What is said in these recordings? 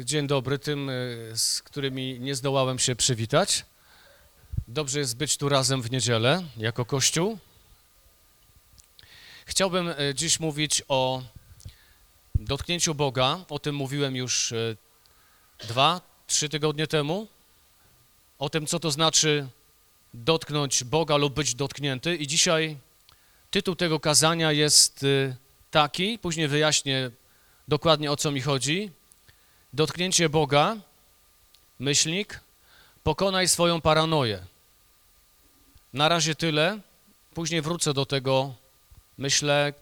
Dzień dobry tym, y, z którymi nie zdołałem się przywitać. Dobrze jest być tu razem w niedzielę jako Kościół. Chciałbym y, dziś mówić o dotknięciu Boga. O tym mówiłem już y, dwa, trzy tygodnie temu. O tym, co to znaczy dotknąć Boga lub być dotknięty. I dzisiaj tytuł tego kazania jest taki, później wyjaśnię dokładnie o co mi chodzi. Dotknięcie Boga, myślnik, pokonaj swoją paranoję. Na razie tyle, później wrócę do tego, myślę,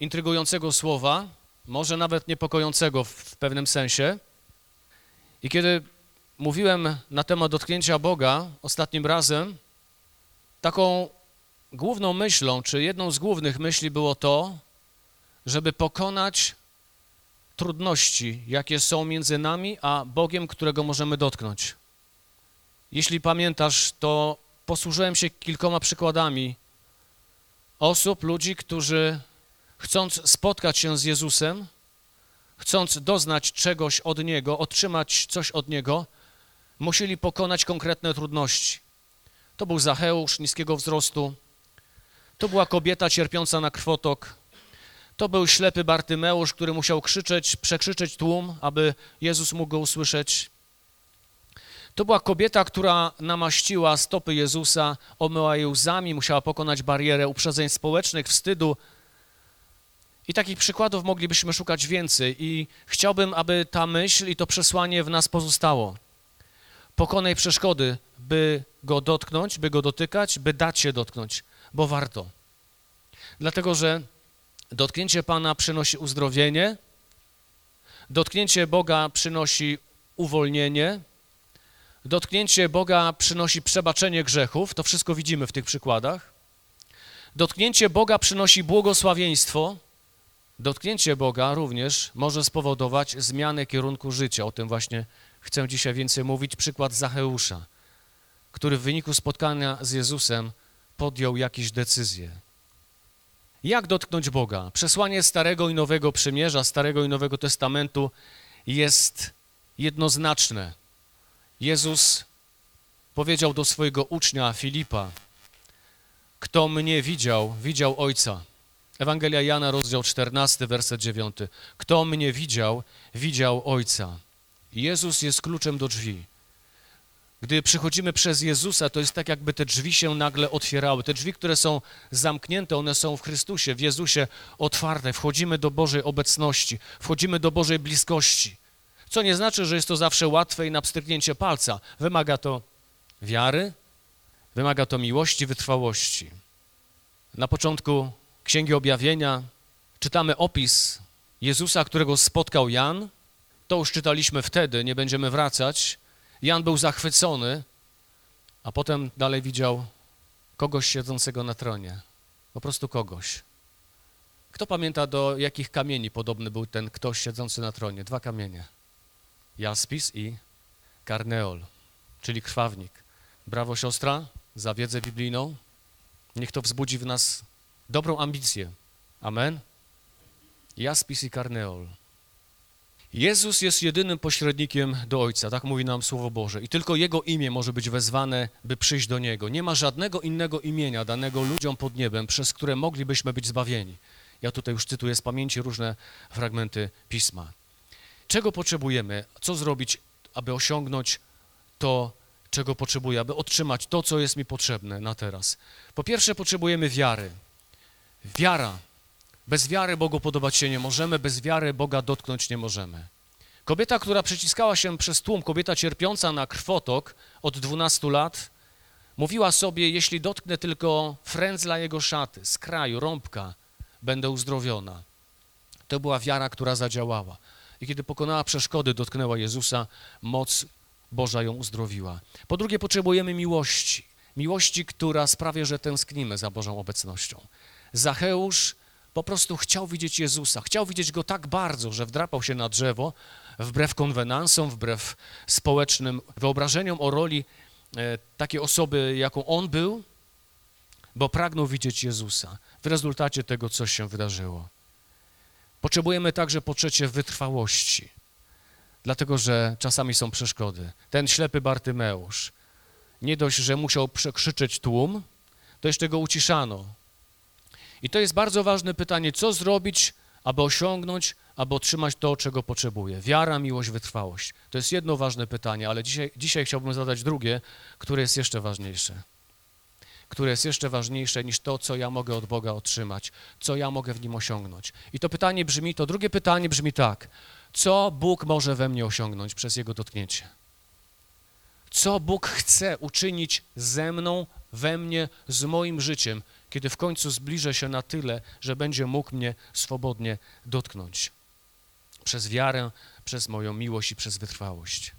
intrygującego słowa, może nawet niepokojącego w, w pewnym sensie. I kiedy mówiłem na temat dotknięcia Boga ostatnim razem, taką główną myślą, czy jedną z głównych myśli było to, żeby pokonać trudności, jakie są między nami a Bogiem, którego możemy dotknąć. Jeśli pamiętasz, to posłużyłem się kilkoma przykładami osób, ludzi, którzy chcąc spotkać się z Jezusem, chcąc doznać czegoś od Niego, otrzymać coś od Niego, musieli pokonać konkretne trudności. To był Zacheusz niskiego wzrostu, to była kobieta cierpiąca na krwotok, to był ślepy Bartymeusz, który musiał krzyczeć, przekrzyczeć tłum, aby Jezus mógł go usłyszeć. To była kobieta, która namaściła stopy Jezusa, omyła je łzami, musiała pokonać barierę uprzedzeń społecznych, wstydu. I takich przykładów moglibyśmy szukać więcej i chciałbym, aby ta myśl i to przesłanie w nas pozostało. Pokonaj przeszkody, by go dotknąć, by go dotykać, by dać się dotknąć, bo warto. Dlatego, że Dotknięcie Pana przynosi uzdrowienie, dotknięcie Boga przynosi uwolnienie, dotknięcie Boga przynosi przebaczenie grzechów, to wszystko widzimy w tych przykładach. Dotknięcie Boga przynosi błogosławieństwo, dotknięcie Boga również może spowodować zmianę kierunku życia. O tym właśnie chcę dzisiaj więcej mówić. Przykład Zacheusza, który w wyniku spotkania z Jezusem podjął jakieś decyzje. Jak dotknąć Boga? Przesłanie Starego i Nowego Przymierza, Starego i Nowego Testamentu jest jednoznaczne. Jezus powiedział do swojego ucznia Filipa: Kto mnie widział, widział Ojca. Ewangelia Jana, rozdział 14, werset 9. Kto mnie widział, widział Ojca. Jezus jest kluczem do drzwi. Gdy przychodzimy przez Jezusa, to jest tak, jakby te drzwi się nagle otwierały. Te drzwi, które są zamknięte, one są w Chrystusie, w Jezusie otwarte. Wchodzimy do Bożej obecności, wchodzimy do Bożej bliskości. Co nie znaczy, że jest to zawsze łatwe i na pstryknięcie palca. Wymaga to wiary, wymaga to miłości, wytrwałości. Na początku Księgi Objawienia czytamy opis Jezusa, którego spotkał Jan. To już czytaliśmy wtedy, nie będziemy wracać. Jan był zachwycony, a potem dalej widział kogoś siedzącego na tronie. Po prostu kogoś. Kto pamięta, do jakich kamieni podobny był ten ktoś siedzący na tronie? Dwa kamienie. Jaspis i karneol, czyli krwawnik. Brawo siostra za wiedzę biblijną. Niech to wzbudzi w nas dobrą ambicję. Amen. Jaspis i karneol. Jezus jest jedynym pośrednikiem do Ojca, tak mówi nam Słowo Boże. I tylko Jego imię może być wezwane, by przyjść do Niego. Nie ma żadnego innego imienia danego ludziom pod niebem, przez które moglibyśmy być zbawieni. Ja tutaj już cytuję z pamięci różne fragmenty Pisma. Czego potrzebujemy? Co zrobić, aby osiągnąć to, czego potrzebuję, aby otrzymać to, co jest mi potrzebne na teraz? Po pierwsze, potrzebujemy wiary. Wiara bez wiary Bogu podobać się nie możemy, bez wiary Boga dotknąć nie możemy. Kobieta, która przeciskała się przez tłum, kobieta cierpiąca na krwotok od 12 lat, mówiła sobie, jeśli dotknę tylko frędzla jego szaty, z kraju, rąbka, będę uzdrowiona. To była wiara, która zadziałała. I kiedy pokonała przeszkody, dotknęła Jezusa, moc Boża ją uzdrowiła. Po drugie, potrzebujemy miłości. Miłości, która sprawia, że tęsknimy za Bożą obecnością. Zacheusz po prostu chciał widzieć Jezusa. Chciał widzieć Go tak bardzo, że wdrapał się na drzewo, wbrew konwenansom, wbrew społecznym wyobrażeniom o roli e, takiej osoby, jaką On był, bo pragnął widzieć Jezusa. W rezultacie tego coś się wydarzyło. Potrzebujemy także po trzecie wytrwałości. dlatego że czasami są przeszkody. Ten ślepy Bartymeusz, nie dość, że musiał przekrzyczeć tłum, to jeszcze go uciszano. I to jest bardzo ważne pytanie, co zrobić, aby osiągnąć, aby otrzymać to, czego potrzebuje. Wiara, miłość, wytrwałość. To jest jedno ważne pytanie, ale dzisiaj, dzisiaj chciałbym zadać drugie, które jest jeszcze ważniejsze. Które jest jeszcze ważniejsze niż to, co ja mogę od Boga otrzymać, co ja mogę w Nim osiągnąć. I to pytanie brzmi, to drugie pytanie brzmi tak. Co Bóg może we mnie osiągnąć przez Jego dotknięcie? Co Bóg chce uczynić ze mną, we mnie, z moim życiem, kiedy w końcu zbliżę się na tyle, że będzie mógł mnie swobodnie dotknąć. Przez wiarę, przez moją miłość i przez wytrwałość.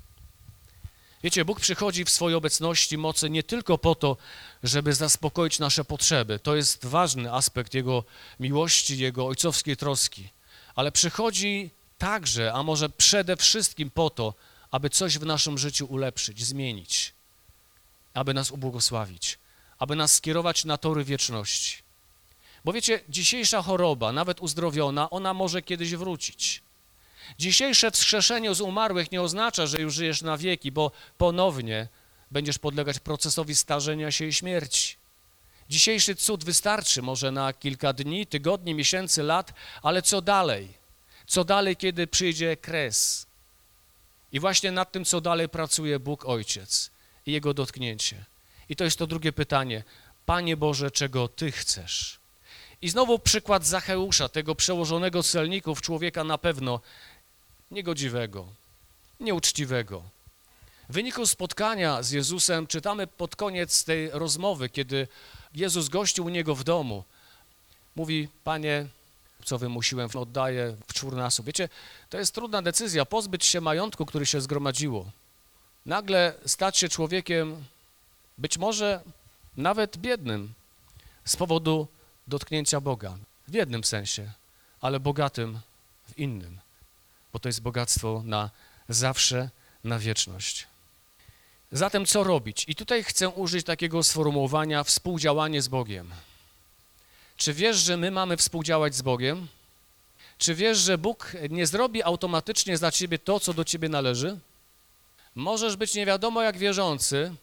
Wiecie, Bóg przychodzi w swojej obecności mocy nie tylko po to, żeby zaspokoić nasze potrzeby. To jest ważny aspekt Jego miłości, Jego ojcowskiej troski. Ale przychodzi także, a może przede wszystkim po to, aby coś w naszym życiu ulepszyć, zmienić, aby nas ubłogosławić, aby nas skierować na tory wieczności. Bo wiecie, dzisiejsza choroba, nawet uzdrowiona, ona może kiedyś wrócić. Dzisiejsze wskrzeszenie z umarłych nie oznacza, że już żyjesz na wieki, bo ponownie będziesz podlegać procesowi starzenia się i śmierci. Dzisiejszy cud wystarczy może na kilka dni, tygodni, miesięcy, lat, ale co dalej? Co dalej, kiedy przyjdzie kres? I właśnie nad tym, co dalej pracuje Bóg Ojciec i Jego dotknięcie. I to jest to drugie pytanie. Panie Boże, czego Ty chcesz? I znowu przykład Zacheusza, tego przełożonego celników, człowieka na pewno niegodziwego, nieuczciwego. W wyniku spotkania z Jezusem czytamy pod koniec tej rozmowy, kiedy Jezus gościł u niego w domu. Mówi, Panie, co wymusiłem, oddaję w czwórnasób. Wiecie, to jest trudna decyzja, pozbyć się majątku, który się zgromadziło. Nagle stać się człowiekiem, być może nawet biednym, z powodu dotknięcia Boga. W jednym sensie, ale bogatym w innym, bo to jest bogactwo na zawsze, na wieczność. Zatem co robić? I tutaj chcę użyć takiego sformułowania współdziałanie z Bogiem. Czy wiesz, że my mamy współdziałać z Bogiem? Czy wiesz, że Bóg nie zrobi automatycznie za ciebie to, co do ciebie należy? Możesz być nie wiadomo jak wierzący,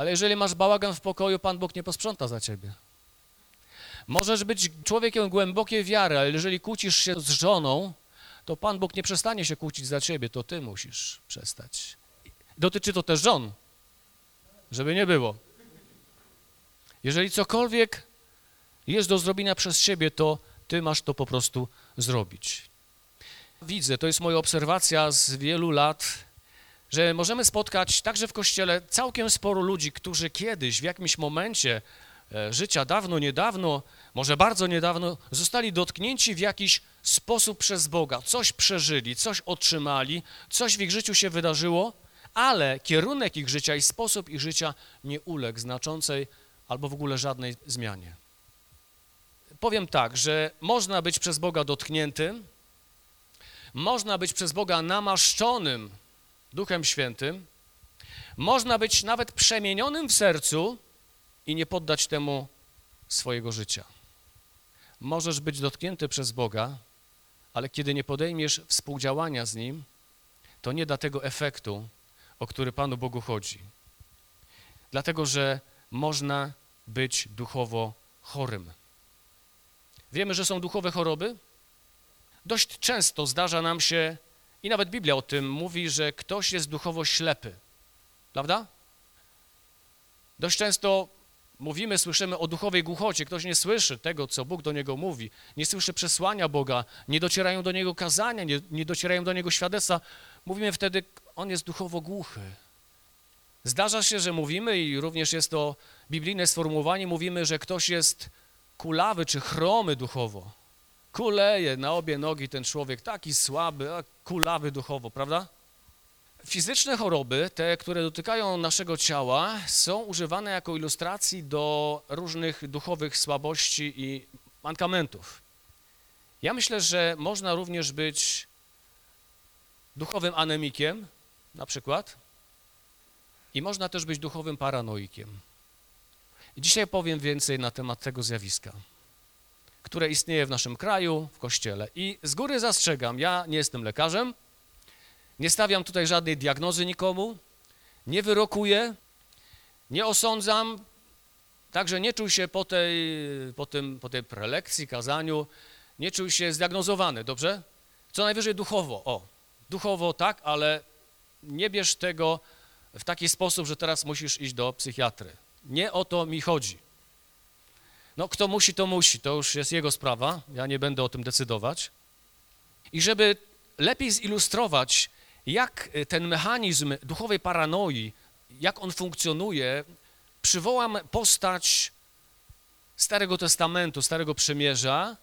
ale jeżeli masz bałagan w pokoju, Pan Bóg nie posprząta za ciebie. Możesz być człowiekiem głębokiej wiary, ale jeżeli kłócisz się z żoną, to Pan Bóg nie przestanie się kłócić za ciebie, to ty musisz przestać. Dotyczy to też żon, żeby nie było. Jeżeli cokolwiek jest do zrobienia przez siebie, to ty masz to po prostu zrobić. Widzę, to jest moja obserwacja z wielu lat, że możemy spotkać także w Kościele całkiem sporo ludzi, którzy kiedyś, w jakimś momencie e, życia, dawno, niedawno, może bardzo niedawno, zostali dotknięci w jakiś sposób przez Boga, coś przeżyli, coś otrzymali, coś w ich życiu się wydarzyło, ale kierunek ich życia i sposób ich życia nie uległ znaczącej albo w ogóle żadnej zmianie. Powiem tak, że można być przez Boga dotkniętym, można być przez Boga namaszczonym Duchem Świętym, można być nawet przemienionym w sercu i nie poddać temu swojego życia. Możesz być dotknięty przez Boga, ale kiedy nie podejmiesz współdziałania z Nim, to nie da tego efektu, o który Panu Bogu chodzi. Dlatego, że można być duchowo chorym. Wiemy, że są duchowe choroby? Dość często zdarza nam się, i nawet Biblia o tym mówi, że ktoś jest duchowo ślepy. Prawda? Dość często mówimy, słyszymy o duchowej głuchocie. Ktoś nie słyszy tego, co Bóg do niego mówi, nie słyszy przesłania Boga, nie docierają do niego kazania, nie, nie docierają do niego świadectwa. Mówimy wtedy, on jest duchowo głuchy. Zdarza się, że mówimy, i również jest to biblijne sformułowanie, mówimy, że ktoś jest kulawy czy chromy duchowo. Kuleje na obie nogi ten człowiek, taki słaby, kulawy duchowo, prawda? Fizyczne choroby, te, które dotykają naszego ciała, są używane jako ilustracji do różnych duchowych słabości i mankamentów. Ja myślę, że można również być duchowym anemikiem, na przykład, i można też być duchowym paranoikiem. Dzisiaj powiem więcej na temat tego zjawiska, które istnieje w naszym kraju, w Kościele. I z góry zastrzegam, ja nie jestem lekarzem, Nie stawiam tutaj żadnej diagnozy nikomu, nie wyrokuję, nie osądzam, także nie czuł się po tej, po tym, po tej prelekcji, kazaniu, nie czuł się zdiagnozowany, dobrze? Co najwyżej duchowo, o, duchowo tak, ale nie bierz tego w taki sposób, że teraz musisz iść do psychiatry. Nie o to mi chodzi. No, kto musi, to musi, to już jest jego sprawa, ja nie będę o tym decydować. I żeby lepiej zilustrować, jak ten mechanizm duchowej paranoi, jak on funkcjonuje, przywołam postać Starego Testamentu, Starego Przymierza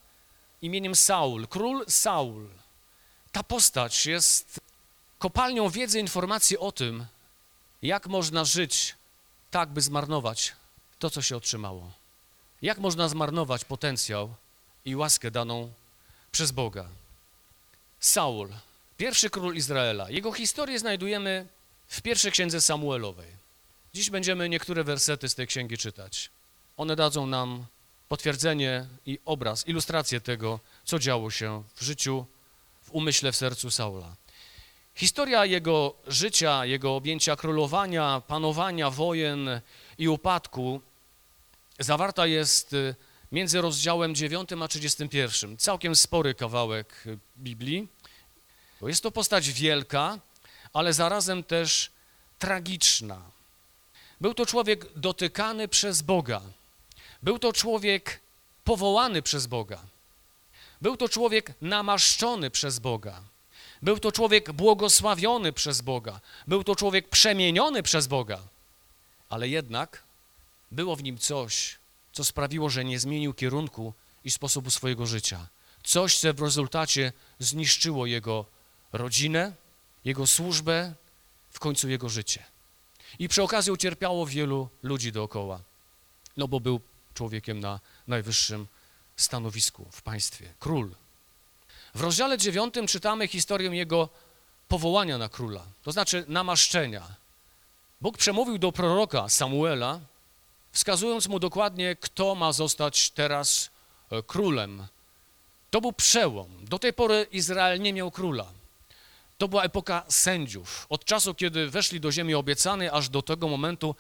imieniem Saul, król Saul. Ta postać jest kopalnią wiedzy, informacji o tym, jak można żyć tak, by zmarnować to, co się otrzymało. Jak można zmarnować potencjał i łaskę daną przez Boga. Saul, pierwszy król Izraela. Jego historię znajdujemy w pierwszej księdze Samuelowej. Dziś będziemy niektóre wersety z tej księgi czytać. One dadzą nam potwierdzenie i obraz, ilustrację tego, co działo się w życiu, w umyśle, w sercu Saula. Historia jego życia, jego objęcia królowania, panowania, wojen i upadku zawarta jest y, między rozdziałem 9 a 31. Całkiem spory kawałek y, Biblii. Jest to postać wielka, ale zarazem też tragiczna. Był to człowiek dotykany przez Boga. Był to człowiek powołany przez Boga. Był to człowiek namaszczony przez Boga. Był to człowiek błogosławiony przez Boga. Był to człowiek przemieniony przez Boga. Ale jednak było w nim coś, co sprawiło, że nie zmienił kierunku i sposobu swojego życia. Coś, co w rezultacie zniszczyło jego rodzinę, jego służbę, w końcu jego życie. I przy okazji ucierpiało wielu ludzi dookoła, no bo był człowiekiem na najwyższym stanowisku w państwie, król. W rozdziale dziewiątym czytamy historię jego powołania na króla, to znaczy namaszczenia. Bóg przemówił do proroka Samuela, wskazując mu dokładnie, kto ma zostać teraz e, królem. To był przełom. Do tej pory Izrael nie miał króla. To była epoka sędziów. Od czasu, kiedy weszli do ziemi obiecanej, aż do tego momentu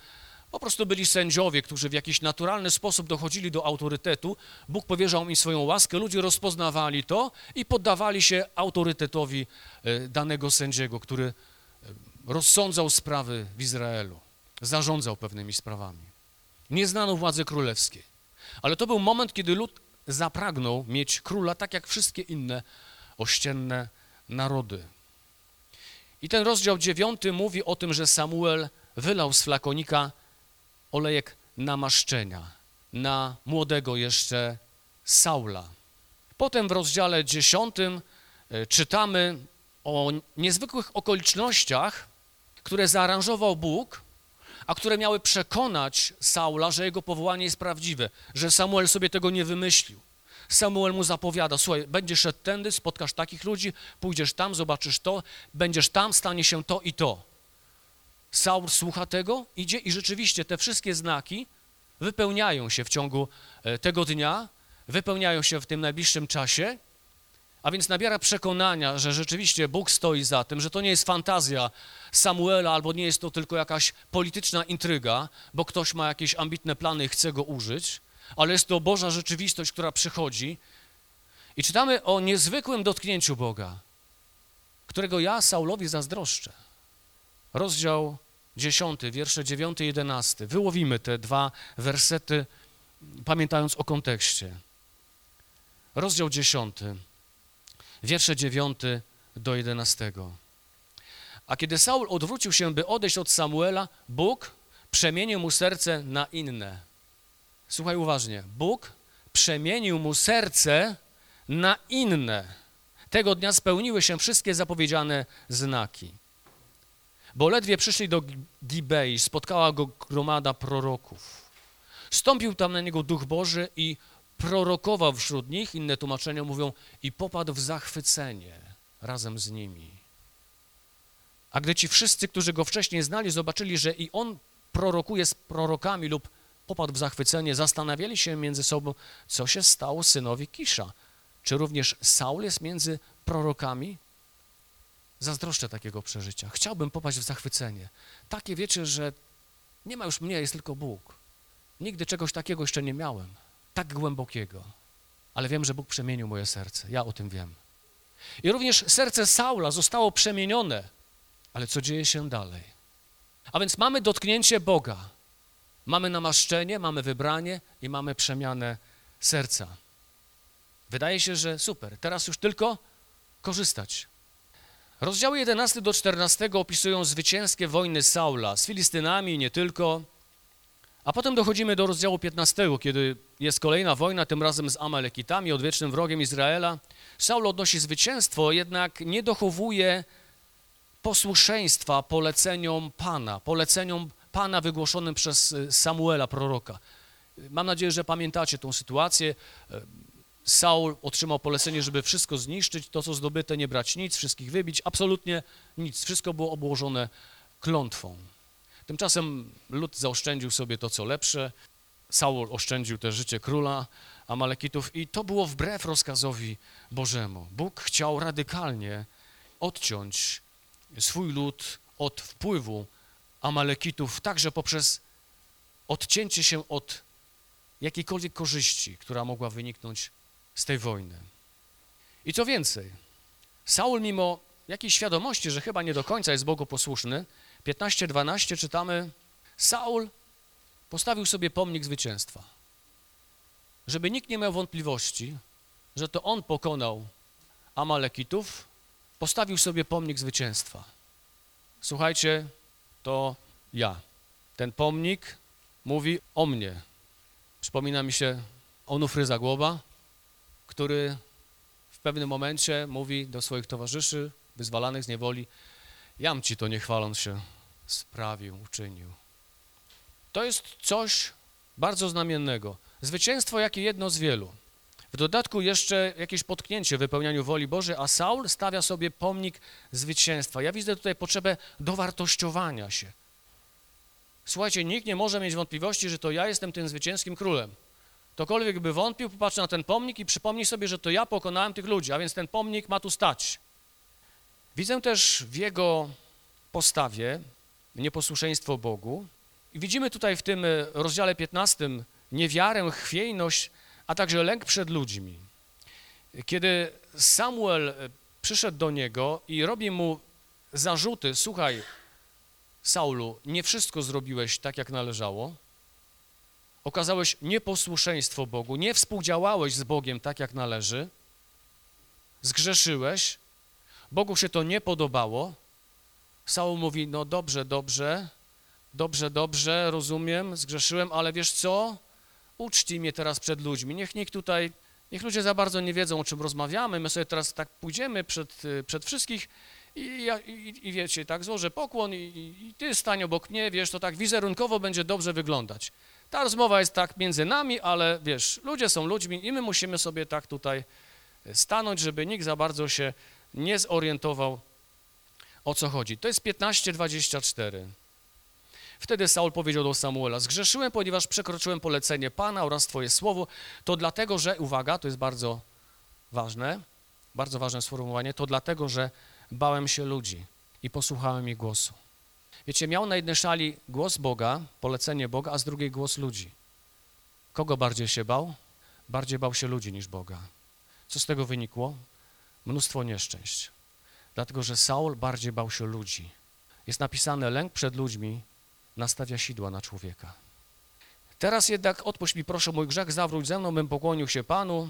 po prostu byli sędziowie, którzy w jakiś naturalny sposób dochodzili do autorytetu. Bóg powierzał im swoją łaskę, ludzie rozpoznawali to i poddawali się autorytetowi e, danego sędziego, który e, rozsądzał sprawy w Izraelu, zarządzał pewnymi sprawami. Nie znano władzy królewskiej, ale to był moment, kiedy lud zapragnął mieć króla, tak jak wszystkie inne ościenne narody. I ten rozdział dziewiąty mówi o tym, że Samuel wylał z flakonika olejek namaszczenia na młodego jeszcze Saula. Potem w rozdziale dziesiątym e, czytamy o niezwykłych okolicznościach, które zaaranżował Bóg, a które miały przekonać Saula, że jego powołanie jest prawdziwe, że Samuel sobie tego nie wymyślił. Samuel mu zapowiada, słuchaj, będziesz szedł tędy, spotkasz takich ludzi, pójdziesz tam, zobaczysz to, będziesz tam, stanie się to i to. Saul słucha tego, idzie i rzeczywiście te wszystkie znaki wypełniają się w ciągu e, tego dnia, wypełniają się w tym najbliższym czasie, a więc nabiera przekonania, że rzeczywiście Bóg stoi za tym, że to nie jest fantazja Samuela albo nie jest to tylko jakaś polityczna intryga, bo ktoś ma jakieś ambitne plany i chce go użyć, ale jest to Boża rzeczywistość, która przychodzi. I czytamy o niezwykłym dotknięciu Boga, którego ja Saulowi zazdroszczę. Rozdział 10, wiersze 9 i 11. Wyłowimy te dwa wersety, pamiętając o kontekście. Rozdział 10, wiersze 9 do 11. A kiedy Saul odwrócił się, by odejść od Samuela, Bóg przemienił mu serce na inne. Słuchaj uważnie. Bóg przemienił mu serce na inne. Tego dnia spełniły się wszystkie zapowiedziane znaki. Bo ledwie przyszli do Gibei, spotkała go gromada proroków. Stąpił tam na niego Duch Boży i prorokował wśród nich, inne tłumaczenia mówią, i popadł w zachwycenie razem z nimi. A gdy ci wszyscy, którzy go wcześniej znali, zobaczyli, że i on prorokuje z prorokami lub popadł w zachwycenie, zastanawiali się między sobą, co się stało synowi Kisza. Czy również Saul jest między prorokami? zazdroszczę takiego przeżycia. Chciałbym popaść w zachwycenie. Takie wiecie, że nie ma już mnie, jest tylko Bóg. Nigdy czegoś takiego jeszcze nie miałem, tak głębokiego. Ale wiem, że Bóg przemienił moje serce. Ja o tym wiem. I również serce Saula zostało przemienione. Ale co dzieje się dalej? A więc mamy dotknięcie Boga. Mamy namaszczenie, mamy wybranie i mamy przemianę serca. Wydaje się, że super. Teraz już tylko korzystać. Rozdziały 11 do 14 opisują zwycięskie wojny Saula z Filistynami i nie tylko. A potem dochodzimy do rozdziału 15, kiedy jest kolejna wojna, tym razem z Amalekitami, odwiecznym wrogiem Izraela. Saul odnosi zwycięstwo, jednak nie dochowuje posłuszeństwa poleceniom Pana, poleceniom Pana wygłoszonym przez y, Samuela, proroka. Mam nadzieję, że pamiętacie tą sytuację. E, Saul otrzymał polecenie, żeby wszystko zniszczyć, to co zdobyte, nie brać nic, wszystkich wybić, absolutnie nic. Wszystko było obłożone klątwą. Tymczasem lud zaoszczędził sobie to, co lepsze. Saul oszczędził też życie króla Amalekitów i to było wbrew rozkazowi Bożemu. Bóg chciał radykalnie odciąć swój lud od wpływu Amalekitów, także poprzez odcięcie się od jakiejkolwiek korzyści, która mogła wyniknąć z tej wojny. I co więcej, Saul mimo jakiejś świadomości, że chyba nie do końca jest Bogu posłuszny, 15-12 czytamy, Saul postawił sobie pomnik zwycięstwa. Żeby nikt nie miał wątpliwości, że to on pokonał Amalekitów, postawił sobie pomnik zwycięstwa. Słuchajcie, to ja. Ten pomnik mówi o mnie. Przypomina mi się Onufry Zagłoba, który w pewnym momencie mówi do swoich towarzyszy wyzwalanych z niewoli, jam ci to nie chwaląc się sprawił, uczynił. To jest coś bardzo znamiennego. Zwycięstwo jakie jedno z wielu. W dodatku jeszcze jakieś potknięcie w wypełnianiu woli Bożej, a Saul stawia sobie pomnik zwycięstwa. Ja widzę tutaj potrzebę dowartościowania się. Słuchajcie, nikt nie może mieć wątpliwości, że to ja jestem tym zwycięskim królem. Ktokolwiek by wątpił, popatrzy na ten pomnik i przypomni sobie, że to ja pokonałem tych ludzi, a więc ten pomnik ma tu stać. Widzę też w jego postawie nieposłuszeństwo Bogu. Widzimy tutaj w tym rozdziale 15 niewiarę, chwiejność, a także lęk przed ludźmi. Kiedy Samuel przyszedł do niego i robi mu zarzuty, słuchaj, Saulu, nie wszystko zrobiłeś tak, jak należało, okazałeś nieposłuszeństwo Bogu, nie współdziałałeś z Bogiem tak, jak należy, zgrzeszyłeś, Bogu się to nie podobało, Saul mówi, no dobrze, dobrze, dobrze, dobrze, rozumiem, zgrzeszyłem, ale wiesz co? Uczci mnie teraz przed ludźmi. Niech nikt tutaj, niech ludzie za bardzo nie wiedzą, o czym rozmawiamy. My sobie teraz tak pójdziemy przed, przed wszystkich i, i, i wiecie, tak złożę pokłon i, i, ty stań obok mnie, wiesz, to tak wizerunkowo będzie dobrze wyglądać. Ta rozmowa jest tak między nami, ale wiesz, ludzie są ludźmi i my musimy sobie tak tutaj stanąć, żeby nikt za bardzo się nie zorientował, o co chodzi. To jest 15:24. Wtedy Saul powiedział do Samuela, zgrzeszyłem, ponieważ przekroczyłem polecenie Pana oraz Twoje słowo, to dlatego, że, uwaga, to jest bardzo ważne, bardzo ważne sformułowanie, to dlatego, że bałem się ludzi i posłuchałem ich głosu. Wiecie, miał na jednej szali głos Boga, polecenie Boga, a z drugiej głos ludzi. Kogo bardziej się bał? Bardziej bał się ludzi niż Boga. Co z tego wynikło? Mnóstwo nieszczęść. Dlatego, że Saul bardziej bał się ludzi. Jest napisane, lęk przed ludźmi nastawia sidła na człowieka. Teraz jednak odpuść mi proszę mój grzech, zawróć ze mną, bym pokłonił się Panu.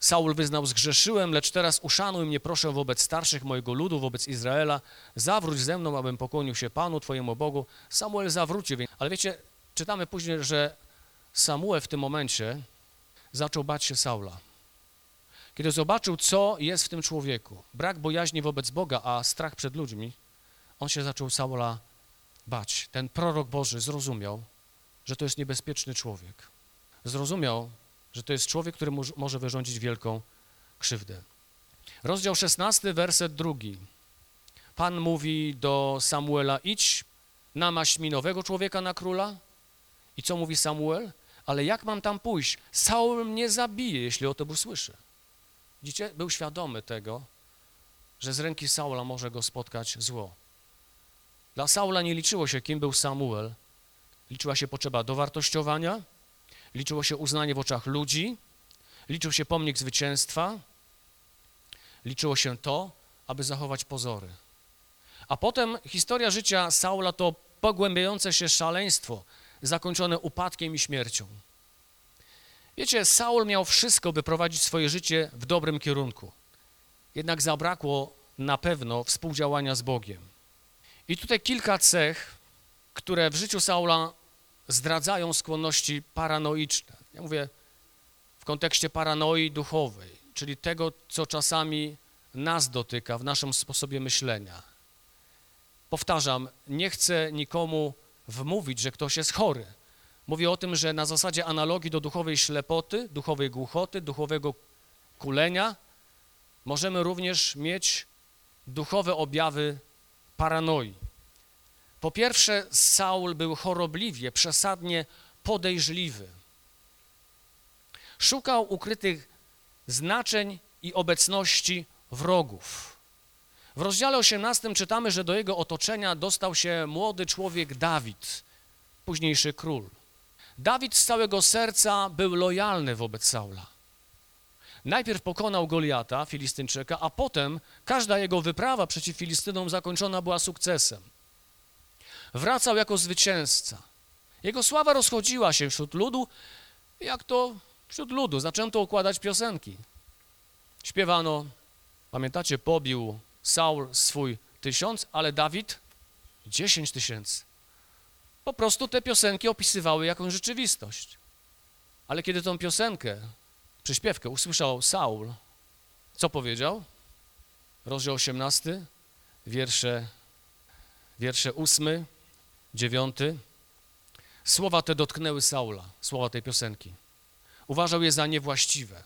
Saul wyznał, zgrzeszyłem, lecz teraz uszanuj mnie proszę wobec starszych mojego ludu, wobec Izraela. Zawróć ze mną, abym pokłonił się Panu, Twojemu Bogu. Samuel zawrócił, ale wiecie, czytamy później, że Samuel w tym momencie zaczął bać się Saula. Kiedy zobaczył, co jest w tym człowieku, brak bojaźni wobec Boga, a strach przed ludźmi, on się zaczął Saula bać. Ten prorok Boży zrozumiał, że to jest niebezpieczny człowiek. Zrozumiał, że to jest człowiek, który może wyrządzić wielką krzywdę. Rozdział 16, werset drugi. Pan mówi do Samuela, idź, namaść mi nowego człowieka na króla. I co mówi Samuel? Ale jak mam tam pójść? Saul mnie zabije, jeśli o to usłyszy. Widzicie? Był świadomy tego, że z ręki Saula może go spotkać zło. Dla Saula nie liczyło się, kim był Samuel. Liczyła się potrzeba dowartościowania, liczyło się uznanie w oczach ludzi, liczył się pomnik zwycięstwa, liczyło się to, aby zachować pozory. A potem historia życia Saula to pogłębiające się szaleństwo, zakończone upadkiem i śmiercią. Wiecie, Saul miał wszystko, by prowadzić swoje życie w dobrym kierunku. Jednak zabrakło na pewno współdziałania z Bogiem. I tutaj kilka cech, które w życiu Saula zdradzają skłonności paranoiczne. Ja mówię w kontekście paranoi duchowej, czyli tego, co czasami nas dotyka w naszym sposobie myślenia. Powtarzam, nie chcę nikomu wmówić, że ktoś jest chory. Mówię o tym, że na zasadzie analogii do duchowej ślepoty, duchowej głuchoty, duchowego kulenia, możemy również mieć duchowe objawy paranoi. Po pierwsze, Saul był chorobliwie, przesadnie podejrzliwy. Szukał ukrytych znaczeń i obecności wrogów. W rozdziale 18 czytamy, że do jego otoczenia dostał się młody człowiek Dawid, późniejszy król. Dawid z całego serca był lojalny wobec Saula. Najpierw pokonał Goliata, Filistynczyka, a potem każda jego wyprawa przeciw Filistynom zakończona była sukcesem. Wracał jako zwycięzca. Jego sława rozchodziła się wśród ludu, jak to wśród ludu. Zaczęto układać piosenki. Śpiewano, pamiętacie, pobił Saul swój tysiąc, ale Dawid dziesięć tysięcy. Po prostu te piosenki opisywały jakąś rzeczywistość. Ale kiedy tą piosenkę, przyśpiewkę usłyszał Saul, co powiedział? Rozdział 18, wiersze, wiersze 8, 9. Słowa te dotknęły Saula, słowa tej piosenki. Uważał je za niewłaściwe.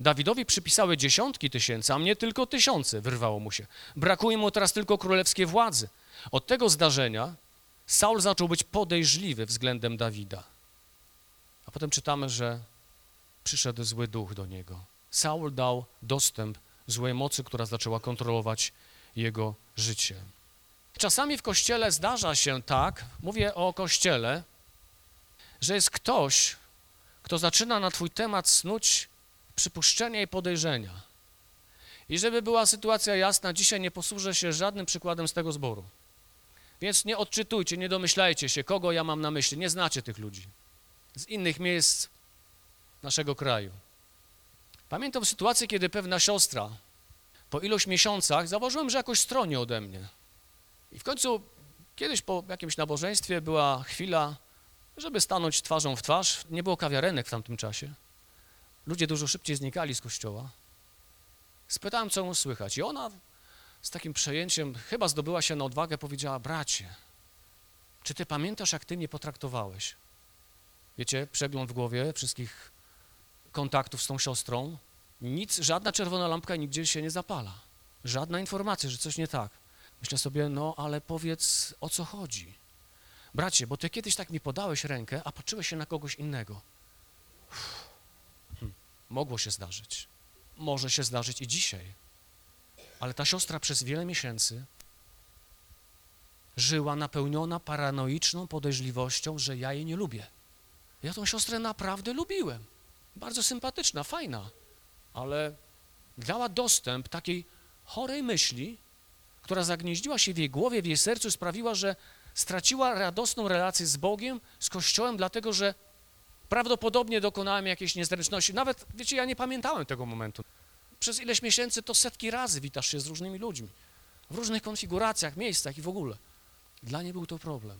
Dawidowi przypisały dziesiątki tysięcy, a mnie tylko tysiące, wyrwało mu się. Brakuje mu teraz tylko królewskiej władzy. Od tego zdarzenia Saul zaczął być podejrzliwy względem Dawida. A potem czytamy, że przyszedł zły duch do niego. Saul dał dostęp złej mocy, która zaczęła kontrolować jego życie. Czasami w kościele zdarza się tak, mówię o kościele, że jest ktoś, kto zaczyna na twój temat snuć przypuszczenia i podejrzenia. I żeby była sytuacja jasna, dzisiaj nie posłużę się żadnym przykładem z tego zboru. Więc nie odczytujcie, nie domyślajcie się, kogo ja mam na myśli. Nie znacie tych ludzi. Z innych miejsc naszego kraju. Pamiętam sytuację, kiedy pewna siostra po iluś miesiącach zauważyłem, że jakoś stronie ode mnie. I w końcu kiedyś po jakimś nabożeństwie była chwila, żeby stanąć twarzą w twarz. Nie było kawiarenek w tamtym czasie. Ludzie dużo szybciej znikali z kościoła. Spytałem, co mu słychać. I ona z takim przejęciem, chyba zdobyła się na odwagę, powiedziała, bracie, czy ty pamiętasz, jak ty mnie potraktowałeś? Wiecie, przegląd w głowie wszystkich kontaktów z tą siostrą. Nic, żadna czerwona lampka nigdzie się nie zapala. Żadna informacja, że coś nie tak. Myślę sobie, no ale powiedz, o co chodzi. Bracie, bo ty kiedyś tak mi podałeś rękę, a patrzyłeś się na kogoś innego. Hmm, mogło się zdarzyć. Może się zdarzyć i dzisiaj. Ale ta siostra przez wiele miesięcy żyła napełniona paranoiczną podejrzliwością, że ja jej nie lubię. Ja tą siostrę naprawdę lubiłem. Bardzo sympatyczna, fajna, ale dała dostęp takiej chorej myśli, która zagnieździła się w jej głowie, w jej sercu, sprawiła, że straciła radosną relację z Bogiem, z Kościołem, dlatego że prawdopodobnie dokonałem jakiejś niezręczności. Nawet, wiecie, ja nie pamiętałem tego momentu. Przez ileś miesięcy to setki razy witasz się z różnymi ludźmi, w różnych konfiguracjach, miejscach i w ogóle. Dla niej był to problem.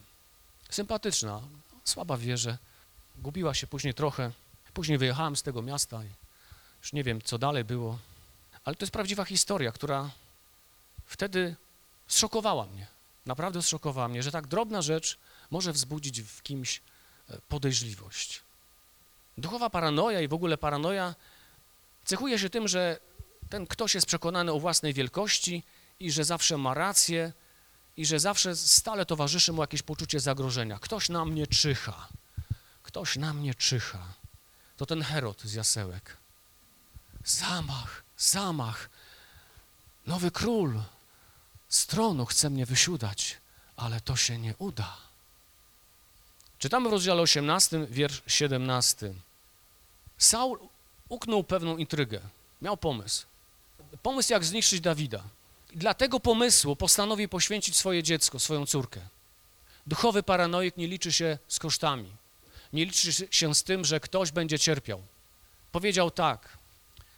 Sympatyczna, słaba wierze, gubiła się później trochę. Później wyjechałem z tego miasta i już nie wiem, co dalej było. Ale to jest prawdziwa historia, która wtedy zszokowała mnie. Naprawdę zszokowała mnie, że tak drobna rzecz może wzbudzić w kimś e, podejrzliwość. Duchowa paranoja i w ogóle paranoja cechuje się tym, że ten ktoś jest przekonany o własnej wielkości i że zawsze ma rację i że zawsze stale towarzyszy mu jakieś poczucie zagrożenia. Ktoś na mnie czyha. Ktoś na mnie czyha. To ten Herod z jasełek. Zamach, zamach. Nowy król z tronu chce mnie wysiudać, ale to się nie uda. Czytamy w rozdziale 18, wiersz 17. Saul uknął pewną intrygę, miał pomysł. Pomysł, jak zniszczyć Dawida. Dla tego pomysłu postanowił poświęcić swoje dziecko, swoją córkę. Duchowy paranoik nie liczy się z kosztami. Nie liczy się z tym, że ktoś będzie cierpiał. Powiedział tak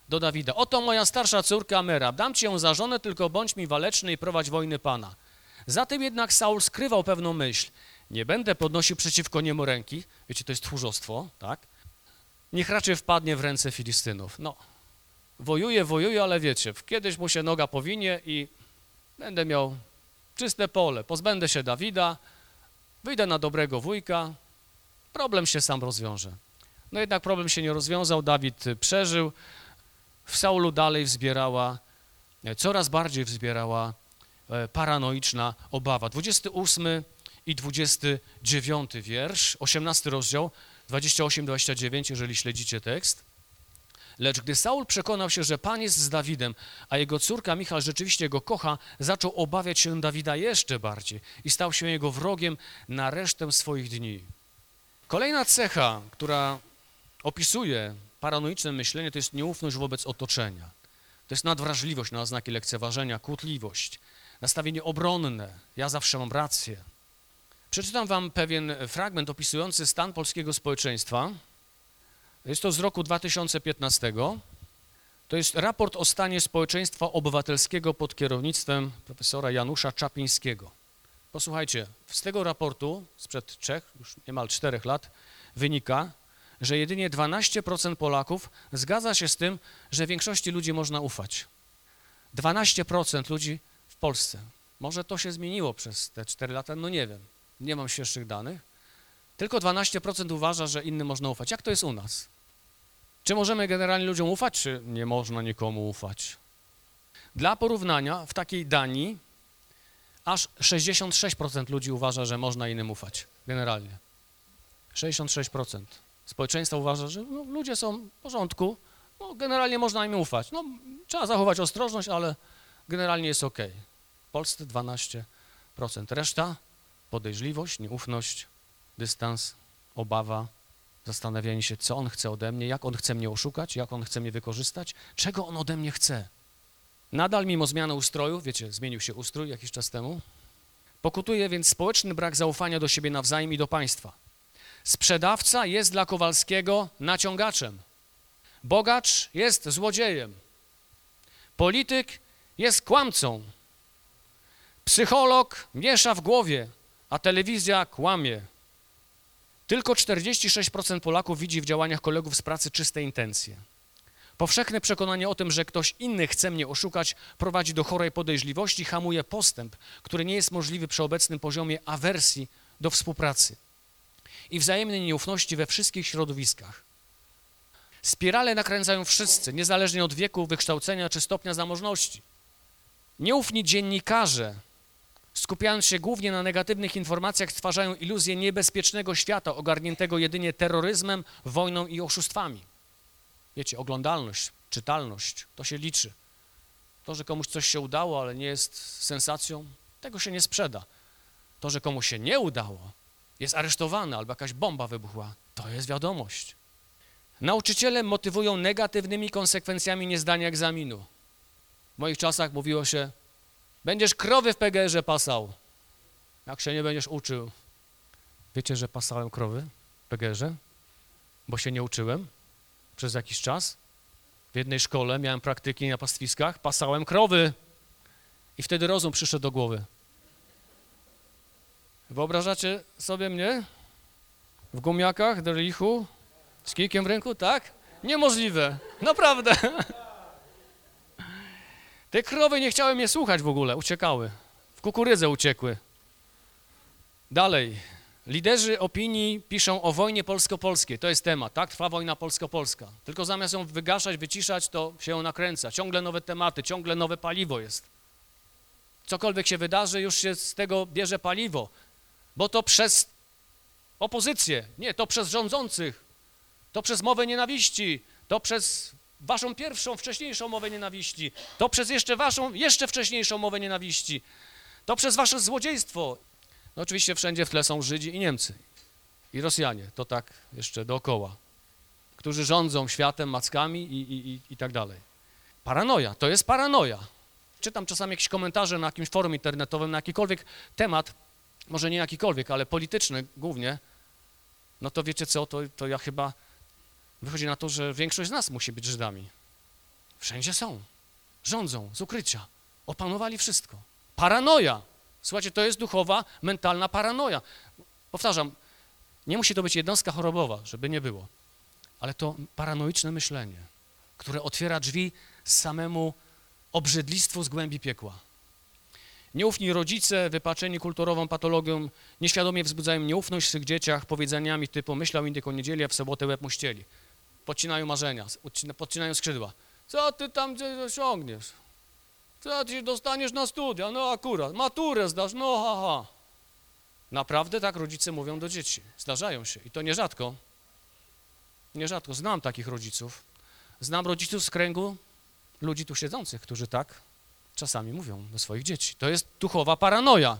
do Dawida: Oto moja starsza córka Amera, dam ci ją za żonę, tylko bądź mi waleczny i prowadź wojny Pana. Zatem jednak Saul skrywał pewną myśl. Nie będę podnosił przeciwko niemu ręki. Wiecie, to jest tchórzostwo, tak? Niech raczej wpadnie w ręce Filistynów. No, wojuje, wojuje, ale wiecie, kiedyś mu się noga powinie i będę miał czyste pole. Pozbędę się Dawida, wyjdę na dobrego wujka, problem się sam rozwiąże. No jednak problem się nie rozwiązał, Dawid przeżył, w Saulu dalej wzbierała, e, coraz bardziej wzbierała e, paranoiczna obawa. 28 i 29 wiersz, 18 rozdział, 28-29, jeżeli śledzicie tekst. Lecz gdy Saul przekonał się, że Pan jest z Dawidem, a jego córka Michal rzeczywiście go kocha, zaczął obawiać się Dawida jeszcze bardziej i stał się jego wrogiem na resztę swoich dni. Kolejna cecha, która opisuje paranoiczne myślenie, to jest nieufność wobec otoczenia. To jest nadwrażliwość na oznaki lekceważenia, kłótliwość, nastawienie obronne. Ja zawsze mam rację. Przeczytam wam pewien fragment opisujący stan polskiego społeczeństwa. Jest to z roku 2015. To jest raport o stanie społeczeństwa obywatelskiego pod kierownictwem profesora Janusza Czapińskiego. Posłuchajcie, z tego raportu sprzed trzech, już niemal czterech lat wynika, że jedynie 12% Polaków zgadza się z tym, że większości ludzi można ufać. 12% ludzi w Polsce. Może to się zmieniło przez te 4 lata, no nie wiem, nie mam świeższych danych. Tylko 12% uważa, że innym można ufać. Jak to jest u nas? Czy możemy generalnie ludziom ufać, czy nie można nikomu ufać? Dla porównania, w takiej Danii aż 66% ludzi uważa, że można innym ufać, generalnie. 66%. Społeczeństwo uważa, że no, ludzie są w porządku, no, generalnie można im ufać. No, trzeba zachować ostrożność, ale generalnie jest ok. W Polsce 12%. Reszta podejrzliwość, nieufność, dystans, obawa, zastanawianie się, co on chce ode mnie, jak on chce mnie oszukać, jak on chce mnie wykorzystać, czego on ode mnie chce. Nadal mimo zmiany ustroju, wiecie, zmienił się ustrój jakiś czas temu, pokutuje więc społeczny brak zaufania do siebie nawzajem i do państwa. Sprzedawca jest dla Kowalskiego naciągaczem. Bogacz jest złodziejem. Polityk jest kłamcą. Psycholog miesza w głowie, a telewizja kłamie. Tylko 46% Polaków widzi w działaniach kolegów z pracy czyste intencje. Powszechne przekonanie o tym, że ktoś inny chce mnie oszukać, prowadzi do chorej podejrzliwości, hamuje postęp, który nie jest możliwy przy obecnym poziomie awersji do współpracy i wzajemnej nieufności we wszystkich środowiskach. Spirale nakręcają wszyscy, niezależnie od wieku, wykształcenia czy stopnia zamożności. Nieufni dziennikarze, skupiając się głównie na negatywnych informacjach, stwarzają iluzję niebezpiecznego świata ogarniętego jedynie terroryzmem, wojną i oszustwami. Wiecie, oglądalność, czytalność, to się liczy. To, że komuś coś się udało, ale nie jest sensacją, tego się nie sprzeda. To, że komuś się nie udało, jest aresztowany albo jakaś bomba wybuchła, to jest wiadomość. Nauczyciele motywują negatywnymi konsekwencjami niezdania egzaminu. W moich czasach mówiło się, będziesz krowy w PGR-ze pasał, jak się nie będziesz uczył. Wiecie, że pasałem krowy w PGR-ze? Bo się nie uczyłem przez jakiś czas. W jednej szkole miałem praktyki na pastwiskach, pasałem krowy. I wtedy rozum przyszedł do głowy. Wyobrażacie sobie mnie w gumiakach, derlichu, z kijkiem w ręku? Tak? Niemożliwe, naprawdę. Te krowy nie chciały mnie słuchać w ogóle, uciekały. W kukurydzę uciekły. Dalej. Liderzy opinii piszą o wojnie polsko-polskiej. To jest temat, tak? Trwa wojna polsko-polska. Tylko zamiast ją wygaszać, wyciszać, to się ją nakręca. Ciągle nowe tematy, ciągle nowe paliwo jest. Cokolwiek się wydarzy, już się z tego bierze paliwo bo to przez opozycję, nie, to przez rządzących, to przez mowę nienawiści, to przez waszą pierwszą, wcześniejszą mowę nienawiści, to przez jeszcze waszą, jeszcze wcześniejszą mowę nienawiści, to przez wasze złodziejstwo. No oczywiście wszędzie w tle są Żydzi i Niemcy i Rosjanie, to tak jeszcze dookoła, którzy rządzą światem, mackami i, i, i, i tak dalej. Paranoja, to jest paranoja. Czytam czasami jakieś komentarze na jakimś forum internetowym na jakikolwiek temat, może nie jakikolwiek, ale polityczny głównie, no to wiecie co, to, to ja chyba, wychodzi na to, że większość z nas musi być Żydami. Wszędzie są, rządzą z ukrycia, opanowali wszystko. Paranoja, słuchajcie, to jest duchowa, mentalna paranoja. Powtarzam, nie musi to być jednostka chorobowa, żeby nie było, ale to paranoiczne myślenie, które otwiera drzwi samemu obrzydlistwu z głębi piekła. Nieufni rodzice, wypaczeni kulturową patologią, nieświadomie wzbudzają nieufność w swych dzieciach powiedzeniami typu myślał indyk o niedzieli, a w sobotę łeb mu ścieli. Podcinają marzenia, odcina- podcinają skrzydła. Co ty tam osiągniesz? Co dostaniesz na studia? No akurat, maturę zdasz, no ha, ha. Naprawdę tak rodzice mówią do dzieci. Zdarzają się i to nierzadko. Nierzadko. Znam takich rodziców. Znam rodziców z kręgu ludzi tu siedzących, którzy tak czasami mówią do swoich dzieci. To jest duchowa paranoja.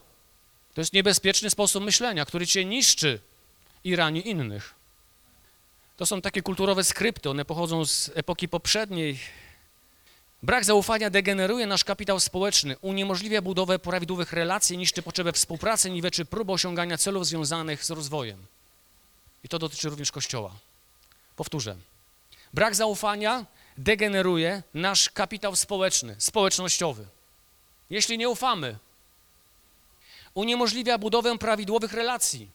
To jest niebezpieczny sposób myślenia, który cię niszczy i rani innych. To są takie kulturowe skrypty, one pochodzą z epoki poprzedniej. Brak zaufania degeneruje nasz kapitał społeczny, uniemożliwia budowę prawidłowych relacji, niszczy potrzebę współpracy, niweczy próbę osiągania celów związanych z rozwojem. I to dotyczy również Kościoła. Powtórzę. Brak zaufania degeneruje nasz kapitał społeczny, społecznościowy. Jeśli nie ufamy, uniemożliwia budowę prawidłowych relacji.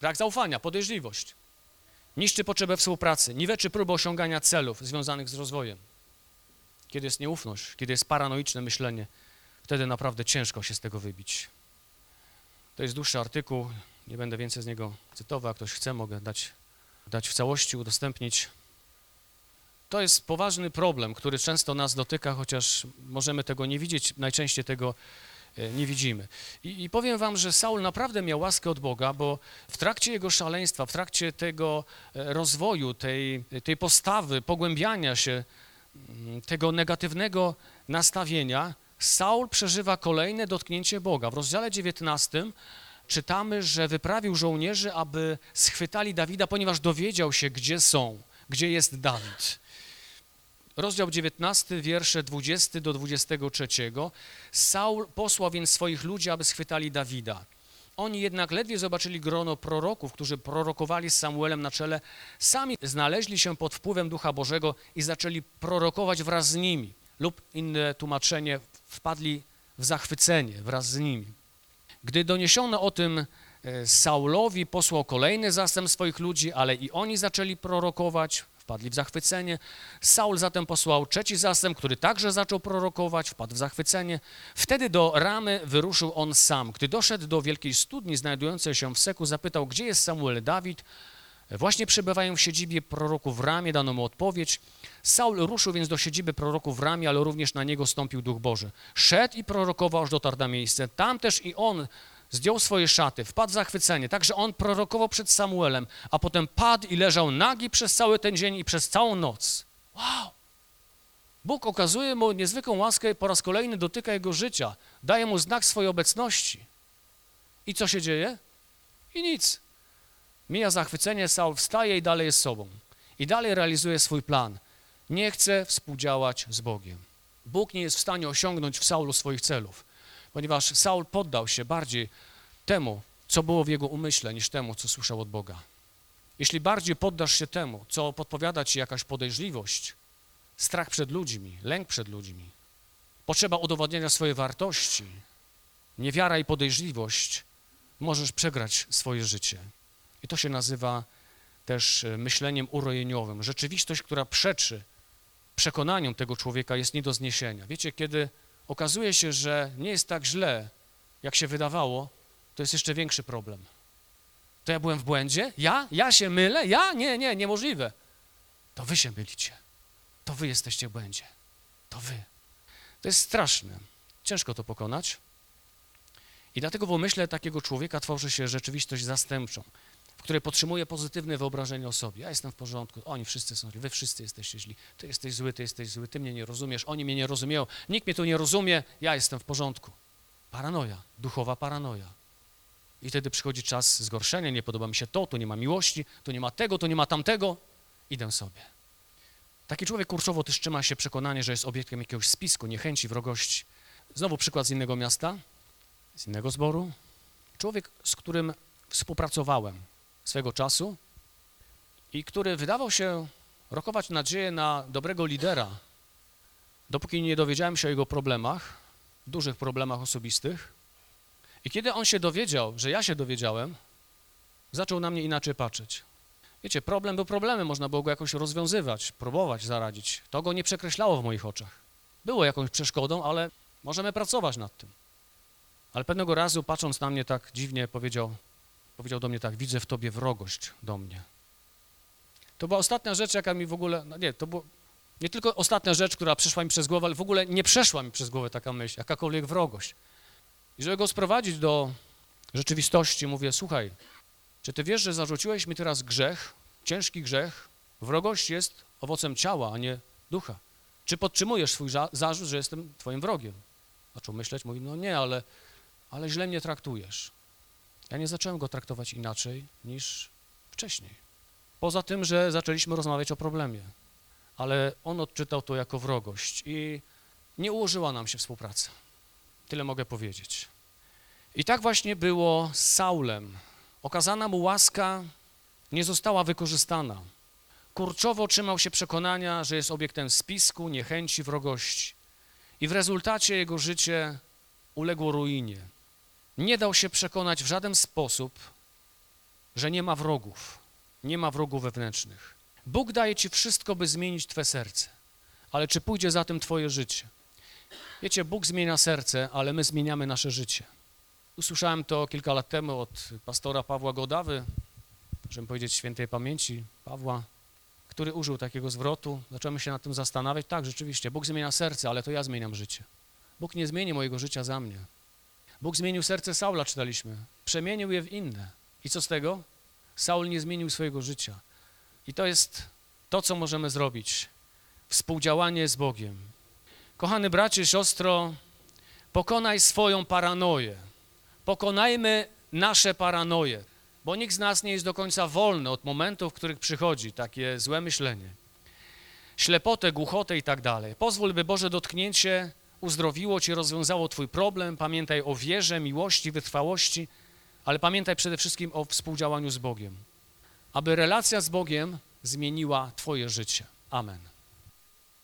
Brak zaufania, podejrzliwość. Niszczy potrzebę współpracy, niweczy próbę osiągania celów związanych z rozwojem. Kiedy jest nieufność, kiedy jest paranoiczne myślenie, wtedy naprawdę ciężko się z tego wybić. To jest dłuższy artykuł, nie będę więcej z niego cytował, ktoś chce, mogę dać, dać w całości, udostępnić. To jest poważny problem, który często nas dotyka, chociaż możemy tego nie widzieć, najczęściej tego e, nie widzimy. I, I, powiem wam, że Saul naprawdę miał łaskę od Boga, bo w trakcie jego szaleństwa, w trakcie tego e, rozwoju, tej, tej postawy, pogłębiania się, tego negatywnego nastawienia, Saul przeżywa kolejne dotknięcie Boga. W rozdziale 19 czytamy, że wyprawił żołnierzy, aby schwytali Dawida, ponieważ dowiedział się, gdzie są, gdzie jest Dawid rozdział 19, wiersze 20 do 23. Saul posłał więc swoich ludzi, aby schwytali Dawida. Oni jednak ledwie zobaczyli grono proroków, którzy prorokowali z Samuelem na czele, sami znaleźli się pod wpływem Ducha Bożego i zaczęli prorokować wraz z nimi. Lub inne tłumaczenie, wpadli w zachwycenie wraz z nimi. Gdy doniesiono o tym e, Saulowi, posłał kolejny zastęp swoich ludzi, ale i oni zaczęli prorokować, wpadli w zachwycenie. Saul zatem posłał trzeci zastęp, który także zaczął prorokować, wpadł w zachwycenie. Wtedy do ramy wyruszył on sam. Gdy doszedł do wielkiej studni znajdującej się w Seku, zapytał, gdzie jest Samuel Dawid. Właśnie przebywają w siedzibie proroków w Ramie, dano mu odpowiedź. Saul ruszył więc do siedziby proroków w Ramie, ale również na niego stąpił Duch Boży. Szedł i prorokował, aż dotarł na miejsce. Tam też i on zdjął swoje szaty, wpadł w zachwycenie, także on prorokował przed Samuelem, a potem padł i leżał nagi przez cały ten dzień i przez całą noc. Wow! Bóg okazuje mu niezwykłą łaskę i po raz kolejny dotyka jego życia, daje mu znak swojej obecności. I co się dzieje? I nic. Mija zachwycenie, Saul wstaje i dalej jest sobą. I dalej realizuje swój plan. Nie chce współdziałać z Bogiem. Bóg nie jest w stanie osiągnąć w Saulu swoich celów ponieważ Saul poddał się bardziej temu, co było w jego umyśle, niż temu, co słyszał od Boga. Jeśli bardziej poddasz się temu, co podpowiada ci jakaś podejrzliwość, strach przed ludźmi, lęk przed ludźmi, potrzeba udowodnienia swojej wartości, niewiara i podejrzliwość, możesz przegrać swoje życie. I to się nazywa też e, myśleniem urojeniowym. Rzeczywistość, która przeczy przekonaniom tego człowieka jest nie do zniesienia. Wiecie, kiedy okazuje się, że nie jest tak źle, jak się wydawało, to jest jeszcze większy problem. To ja byłem w błędzie? Ja? Ja się mylę? Ja? Nie, nie, niemożliwe. To wy się mylicie. To wy jesteście w błędzie. To wy. To jest straszne. Ciężko to pokonać. I dlatego w umyśle takiego człowieka tworzy się rzeczywistość zastępczą. W której podtrzymuję pozytywne wyobrażenie o sobie. Ja jestem w porządku, oni wszyscy są źli, wy wszyscy jesteście źli, ty jesteś zły, ty jesteś zły, ty mnie nie rozumiesz, oni mnie nie rozumieją, nikt mnie tu nie rozumie, ja jestem w porządku. Paranoja, duchowa paranoja. I wtedy przychodzi czas zgorszenia, nie podoba mi się to, tu nie ma miłości, tu nie ma tego, tu nie ma tamtego, idę sobie. Taki człowiek kurczowo też trzyma się przekonanie, że jest obiektem jakiegoś spisku, niechęci, wrogości. Znowu przykład z innego miasta, z innego zboru. Człowiek, z którym współpracowałem swego czasu i który wydawał się rokować nadzieję na dobrego lidera, dopóki nie dowiedziałem się o jego problemach, dużych problemach osobistych. I kiedy on się dowiedział, że ja się dowiedziałem, zaczął na mnie inaczej patrzeć. Wiecie, problem był problemem, można było go jakoś rozwiązywać, próbować zaradzić. To go nie przekreślało w moich oczach. Było jakąś przeszkodą, ale możemy pracować nad tym. Ale pewnego razu, patrząc na mnie tak dziwnie, powiedział, powiedział do mnie tak, widzę w tobie wrogość do mnie. To była ostatnia rzecz, jaka mi w ogóle, no nie, to było nie tylko ostatnia rzecz, która przeszła mi przez głowę, ale w ogóle nie przeszła mi przez głowę taka myśl, jakakolwiek wrogość. I żeby go sprowadzić do rzeczywistości, mówię, słuchaj, czy ty wiesz, że zarzuciłeś mi teraz grzech, ciężki grzech? Wrogość jest owocem ciała, a nie ducha. Czy podtrzymujesz swój za zarzut, że jestem twoim wrogiem? Zaczął myśleć, mówi, no nie, ale, ale źle mnie traktujesz. Ja nie zacząłem go traktować inaczej niż wcześniej. Poza tym, że zaczęliśmy rozmawiać o problemie, ale on odczytał to jako wrogość i nie ułożyła nam się współpraca. Tyle mogę powiedzieć. I tak właśnie było z Saulem. Okazana mu łaska nie została wykorzystana. Kurczowo trzymał się przekonania, że jest obiektem spisku, niechęci, wrogości. I w rezultacie jego życie uległo ruinie. Nie dał się przekonać w żaden sposób, że nie ma wrogów, nie ma wrogów wewnętrznych. Bóg daje ci wszystko, by zmienić twoje serce, ale czy pójdzie za tym twoje życie? Wiecie, Bóg zmienia serce, ale my zmieniamy nasze życie. Usłyszałem to kilka lat temu od pastora Pawła Godawy, żeby powiedzieć świętej pamięci Pawła, który użył takiego zwrotu. Zacząłem się nad tym zastanawiać. Tak, rzeczywiście, Bóg zmienia serce, ale to ja zmieniam życie. Bóg nie zmieni mojego życia za mnie. Bóg zmienił serce Saula, czytaliśmy. Przemienił je w inne. I co z tego? Saul nie zmienił swojego życia. I to jest to, co możemy zrobić. Współdziałanie z Bogiem. Kochany bracie, siostro, pokonaj swoją paranoję. Pokonajmy nasze paranoje, bo nikt z nas nie jest do końca wolny od momentów, w których przychodzi takie złe myślenie. Ślepotę, głuchotę i tak dalej. Pozwól, by Boże dotknięcie uzdrowiło Cię, rozwiązało Twój problem. Pamiętaj o wierze, miłości, wytrwałości, ale pamiętaj przede wszystkim o współdziałaniu z Bogiem. Aby relacja z Bogiem zmieniła Twoje życie. Amen.